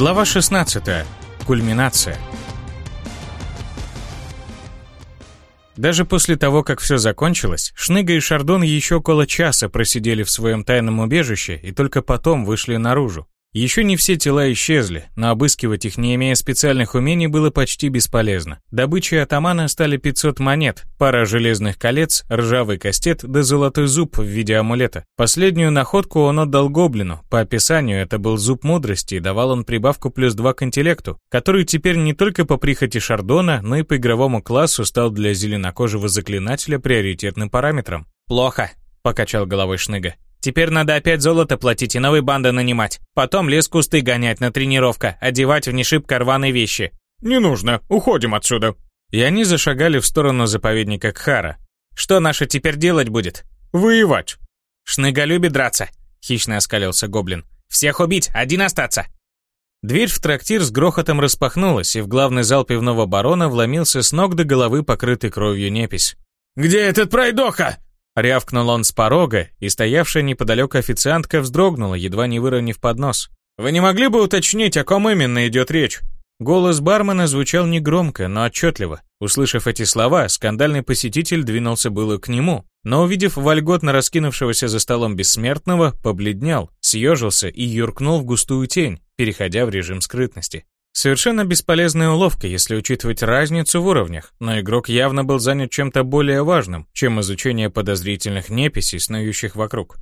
Глава 16. Кульминация. Даже после того, как все закончилось, Шныга и Шардон еще около часа просидели в своем тайном убежище и только потом вышли наружу. Еще не все тела исчезли, но обыскивать их, не имея специальных умений, было почти бесполезно. Добычей атамана стали 500 монет, пара железных колец, ржавый кастет да золотой зуб в виде амулета. Последнюю находку он отдал гоблину. По описанию это был зуб мудрости, и давал он прибавку плюс 2 к интеллекту, который теперь не только по прихоти Шардона, но и по игровому классу стал для зеленокожего заклинателя приоритетным параметром. «Плохо», — покачал головой Шныга. Теперь надо опять золото платить и новые банды нанимать. Потом лес кусты гонять на тренировка, одевать в нешибко рваные вещи. «Не нужно, уходим отсюда». И они зашагали в сторону заповедника Кхара. «Что наше теперь делать будет?» «Воевать». «Шныга любит драться», — хищно оскалился гоблин. «Всех убить, один остаться». Дверь в трактир с грохотом распахнулась, и в главный зал пивного барона вломился с ног до головы покрытый кровью непись. «Где этот пройдоха?» Рявкнул он с порога, и стоявшая неподалеку официантка вздрогнула, едва не выронив поднос. «Вы не могли бы уточнить, о ком именно идет речь?» Голос бармена звучал негромко, но отчетливо. Услышав эти слова, скандальный посетитель двинулся было к нему, но увидев вольготно раскинувшегося за столом бессмертного, побледнел, съежился и юркнул в густую тень, переходя в режим скрытности. Совершенно бесполезная уловка, если учитывать разницу в уровнях, но игрок явно был занят чем-то более важным, чем изучение подозрительных неписей, снующих вокруг.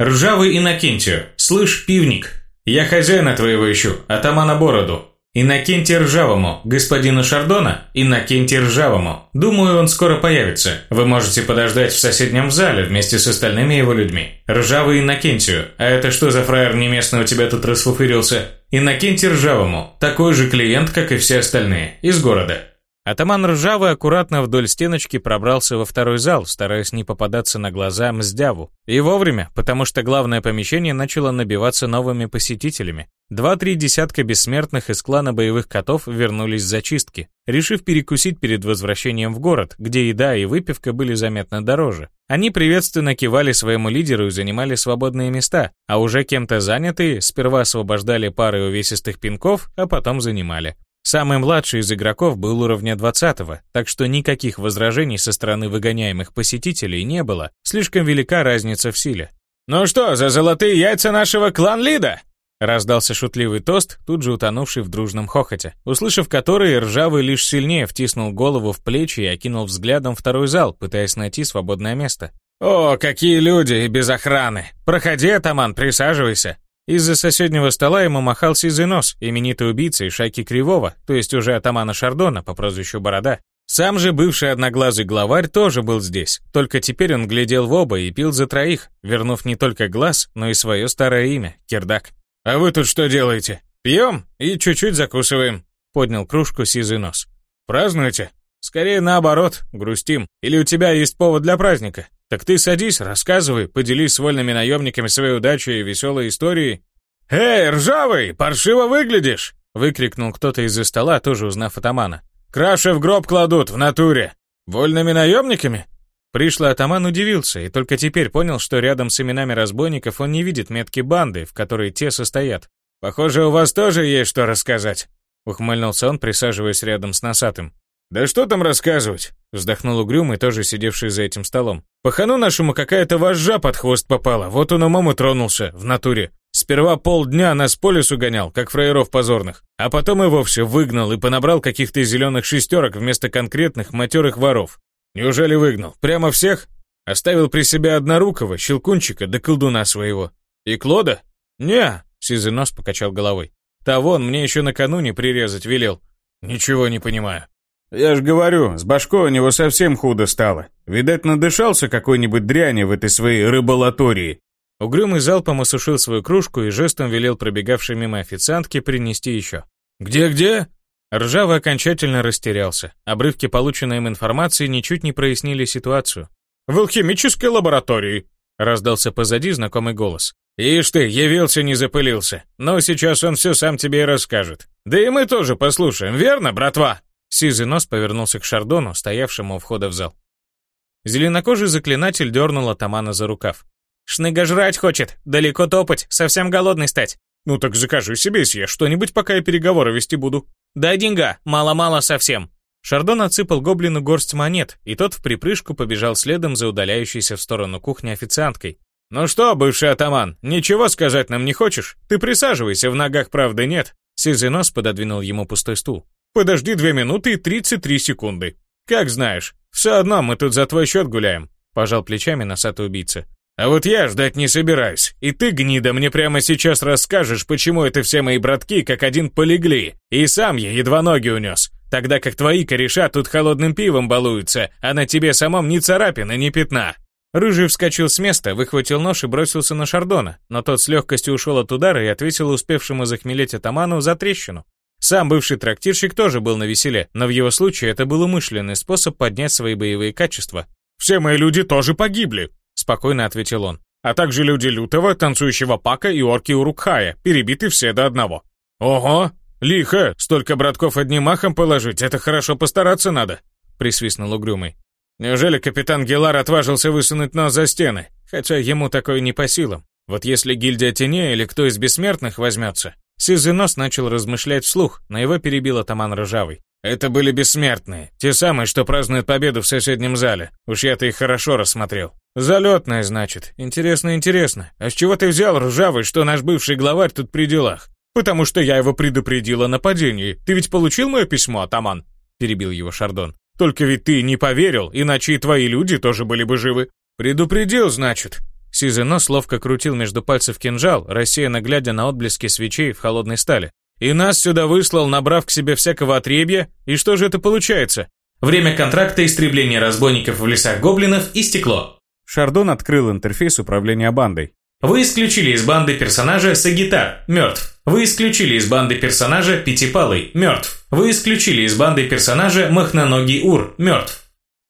«Ржавый Иннокентию, слышь, пивник, я хозяина твоего ищу, атамана Бороду. Иннокентий Ржавому, господину Шардона, Иннокентий Ржавому. Думаю, он скоро появится. Вы можете подождать в соседнем зале вместе с остальными его людьми. Ржавый Иннокентию, а это что за фраер неместный у тебя тут расфуфырился? Иннокентий Ржавому, такой же клиент, как и все остальные, из города. Атаман Ржавый аккуратно вдоль стеночки пробрался во второй зал, стараясь не попадаться на глаза Мздяву. И вовремя, потому что главное помещение начало набиваться новыми посетителями. Два-три десятка бессмертных из клана боевых котов вернулись с зачистки, решив перекусить перед возвращением в город, где еда и выпивка были заметно дороже. Они приветственно кивали своему лидеру и занимали свободные места, а уже кем-то занятые сперва освобождали пары увесистых пинков, а потом занимали. Самый младший из игроков был уровня 20 так что никаких возражений со стороны выгоняемых посетителей не было, слишком велика разница в силе. «Ну что, за золотые яйца нашего клан-лида?» Раздался шутливый тост, тут же утонувший в дружном хохоте, услышав который, ржавый лишь сильнее втиснул голову в плечи и окинул взглядом второй зал, пытаясь найти свободное место. «О, какие люди и без охраны! Проходи, атаман, присаживайся!» Из-за соседнего стола ему махал сизый нос, именитый из шайки Кривого, то есть уже атамана Шардона по прозвищу Борода. Сам же бывший одноглазый главарь тоже был здесь, только теперь он глядел в оба и пил за троих, вернув не только глаз, но и свое старое имя — Кирдак. «А вы тут что делаете? Пьем и чуть-чуть закусываем», — поднял кружку сизый нос. «Празднуете?» «Скорее наоборот, грустим. Или у тебя есть повод для праздника?» Так ты садись, рассказывай, поделись с вольными наемниками своей удачей и веселой историей. «Эй, ржавый, паршиво выглядишь!» — выкрикнул кто-то из-за стола, тоже узнав атамана. «Краши в гроб кладут, в натуре! Вольными наемниками?» Пришлый атаман удивился и только теперь понял, что рядом с именами разбойников он не видит метки банды, в которой те состоят. «Похоже, у вас тоже есть что рассказать», — ухмыльнулся он, присаживаясь рядом с носатым. «Да что там рассказывать?» — вздохнул угрюмый, тоже сидевший за этим столом. «Пахану нашему какая-то вожжа под хвост попала, вот он умом и тронулся, в натуре. Сперва полдня нас по лесу гонял, как фраеров позорных, а потом и вовсе выгнал и понабрал каких-то зеленых шестерок вместо конкретных матерых воров. Неужели выгнал? Прямо всех? Оставил при себе однорукого, щелкунчика да колдуна своего. И Клода? Не, сизый нос покачал головой. Того он мне еще накануне прирезать велел. Ничего не понимаю. «Я ж говорю, с башкой у него совсем худо стало. Видать, надышался какой-нибудь дряни в этой своей рыболатории». Угрюмый залпом осушил свою кружку и жестом велел пробегавшей мимо официантке принести еще. «Где-где?» Ржавый окончательно растерялся. Обрывки полученной им информации ничуть не прояснили ситуацию. «В алхимической лаборатории», — раздался позади знакомый голос. «Ишь ты, явился, не запылился. Но сейчас он все сам тебе и расскажет. Да и мы тоже послушаем, верно, братва?» Сизый нос повернулся к Шардону, стоявшему у входа в зал. Зеленокожий заклинатель дернул атамана за рукав. «Шныга жрать хочет, далеко топать, совсем голодный стать. Ну так закажи себе и съешь что-нибудь, пока я переговоры вести буду. Дай деньга, мало-мало совсем. Шардон отсыпал гоблину горсть монет, и тот в припрыжку побежал следом за удаляющейся в сторону кухни официанткой. «Ну что, бывший атаман, ничего сказать нам не хочешь? Ты присаживайся, в ногах правды нет». Сизый нос пододвинул ему пустой стул. «Подожди две минуты и тридцать три секунды. Как знаешь, все одно мы тут за твой счет гуляем», — пожал плечами носатый убийца. «А вот я ждать не собираюсь. И ты, гнида, мне прямо сейчас расскажешь, почему это все мои братки как один полегли. И сам я едва ноги унес. Тогда как твои кореша тут холодным пивом балуются, а на тебе самом ни царапины, ни пятна». Рыжий вскочил с места, выхватил нож и бросился на Шардона, но тот с легкостью ушел от удара и отвесил успевшему захмелеть атаману за трещину. Сам бывший трактирщик тоже был на веселе, но в его случае это был умышленный способ поднять свои боевые качества. «Все мои люди тоже погибли», — спокойно ответил он. «А также люди Лютого, танцующего Пака и орки Урукхая, перебиты все до одного». «Ого, лихо, столько братков одним махом положить, это хорошо постараться надо», — присвистнул Угрюмый. Неужели капитан Гелар отважился высунуть нос за стены? Хотя ему такое не по силам. Вот если гильдия теней или кто из бессмертных возьмется? Сизый нос начал размышлять вслух, но его перебил атаман Ржавый. Это были бессмертные, те самые, что празднуют победу в соседнем зале. Уж я-то их хорошо рассмотрел. Залетная, значит. Интересно, интересно. А с чего ты взял, Ржавый, что наш бывший главарь тут при делах? Потому что я его предупредил о нападении. Ты ведь получил мое письмо, атаман? Перебил его Шардон. Только ведь ты не поверил, иначе и твои люди тоже были бы живы. Предупредил, значит. Сизый нос ловко крутил между пальцев кинжал, рассеянно глядя на отблески свечей в холодной стали. И нас сюда выслал, набрав к себе всякого отребья. И что же это получается? Время контракта истребления разбойников в лесах гоблинов истекло. Шардон открыл интерфейс управления бандой. Вы исключили из банды персонажа Сагитар, мертв. Вы исключили из банды персонажа Пятипалый, мертв. Вы исключили из банды персонажа Махноногий Ур, мертв.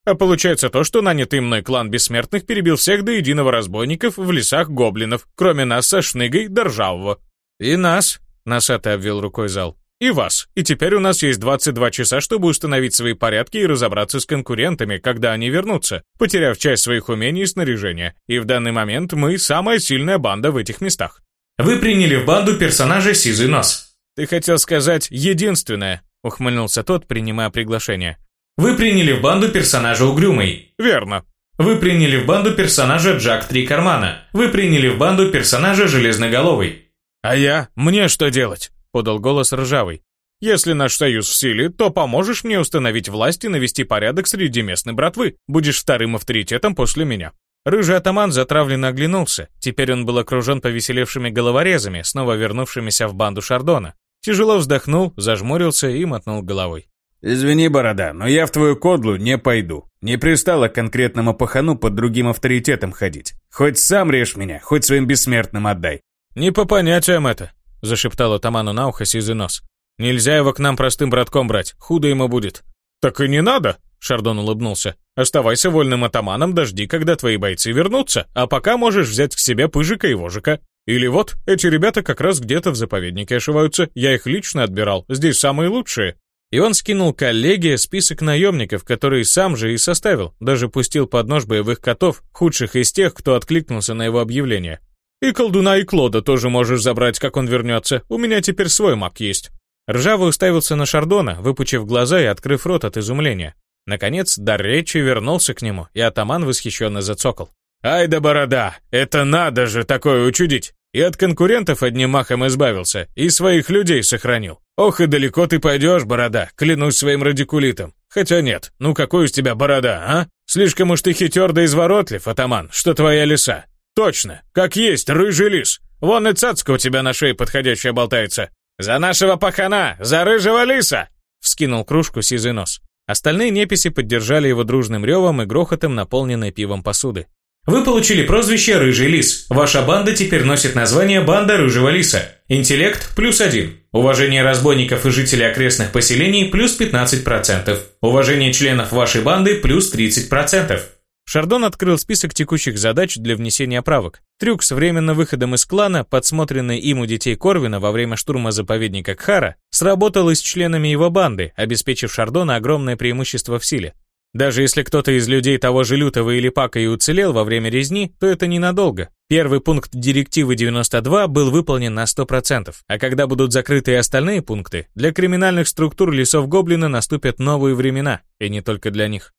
А получается то, что нанятый мной клан бессмертных перебил всех до единого разбойников в лесах гоблинов, кроме нас со Шныгой Доржавого. И нас, носатый обвел рукой зал. И вас. И теперь у нас есть 22 часа, чтобы установить свои порядки и разобраться с конкурентами, когда они вернутся, потеряв часть своих умений и снаряжения. И в данный момент мы самая сильная банда в этих местах. Вы приняли в банду персонажа Сизый Нос. Ты хотел сказать «единственное», ухмыльнулся тот, принимая приглашение. Вы приняли в банду персонажа Угрюмый. Верно. Вы приняли в банду персонажа Джак Три Кармана. Вы приняли в банду персонажа Железноголовый. А я? Мне что делать? — подал голос Ржавый. «Если наш союз в силе, то поможешь мне установить власть и навести порядок среди местной братвы. Будешь вторым авторитетом после меня». Рыжий атаман затравленно оглянулся. Теперь он был окружен повеселевшими головорезами, снова вернувшимися в банду Шардона. Тяжело вздохнул, зажмурился и мотнул головой. «Извини, Борода, но я в твою кодлу не пойду. Не пристало конкретному пахану под другим авторитетом ходить. Хоть сам режь меня, хоть своим бессмертным отдай». «Не по понятиям это», — зашептал атаману на ухо сизый нос. «Нельзя его к нам простым братком брать, худо ему будет». «Так и не надо», — Шардон улыбнулся. «Оставайся вольным атаманом, дожди, когда твои бойцы вернутся, а пока можешь взять к себе Пыжика и Вожика. Или вот, эти ребята как раз где-то в заповеднике ошиваются, я их лично отбирал, здесь самые лучшие». И он скинул коллеге список наемников, который сам же и составил, даже пустил под нож боевых котов, худших из тех, кто откликнулся на его объявление. И колдуна, и Клода тоже можешь забрать, как он вернется. У меня теперь свой маг есть». Ржавый уставился на Шардона, выпучив глаза и открыв рот от изумления. Наконец, дар речи вернулся к нему, и атаман восхищенно зацокал. «Ай да борода! Это надо же такое учудить! И от конкурентов одним махом избавился, и своих людей сохранил. Ох и далеко ты пойдешь, борода, клянусь своим радикулитом. Хотя нет, ну какой из тебя борода, а? Слишком уж ты хитер да изворотлив, атаман, что твоя лиса. Точно, как есть, рыжий лис. Вон и цацка у тебя на шее подходящая болтается. За нашего пахана, за рыжего лиса!» Вскинул кружку сизый нос. Остальные неписи поддержали его дружным ревом и грохотом, наполненной пивом посуды. Вы получили прозвище «Рыжий лис». Ваша банда теперь носит название «Банда Рыжего лиса». Интеллект – плюс один. Уважение разбойников и жителей окрестных поселений – плюс 15%. Уважение членов вашей банды – плюс 30%. Шардон открыл список текущих задач для внесения правок. Трюк с временным выходом из клана, подсмотренный им у детей Корвина во время штурма заповедника Кхара, сработал и с членами его банды, обеспечив Шардона огромное преимущество в силе. Даже если кто-то из людей того же Лютого или Пака и уцелел во время резни, то это ненадолго. Первый пункт директивы 92 был выполнен на 100%, а когда будут закрыты и остальные пункты, для криминальных структур лесов Гоблина наступят новые времена, и не только для них.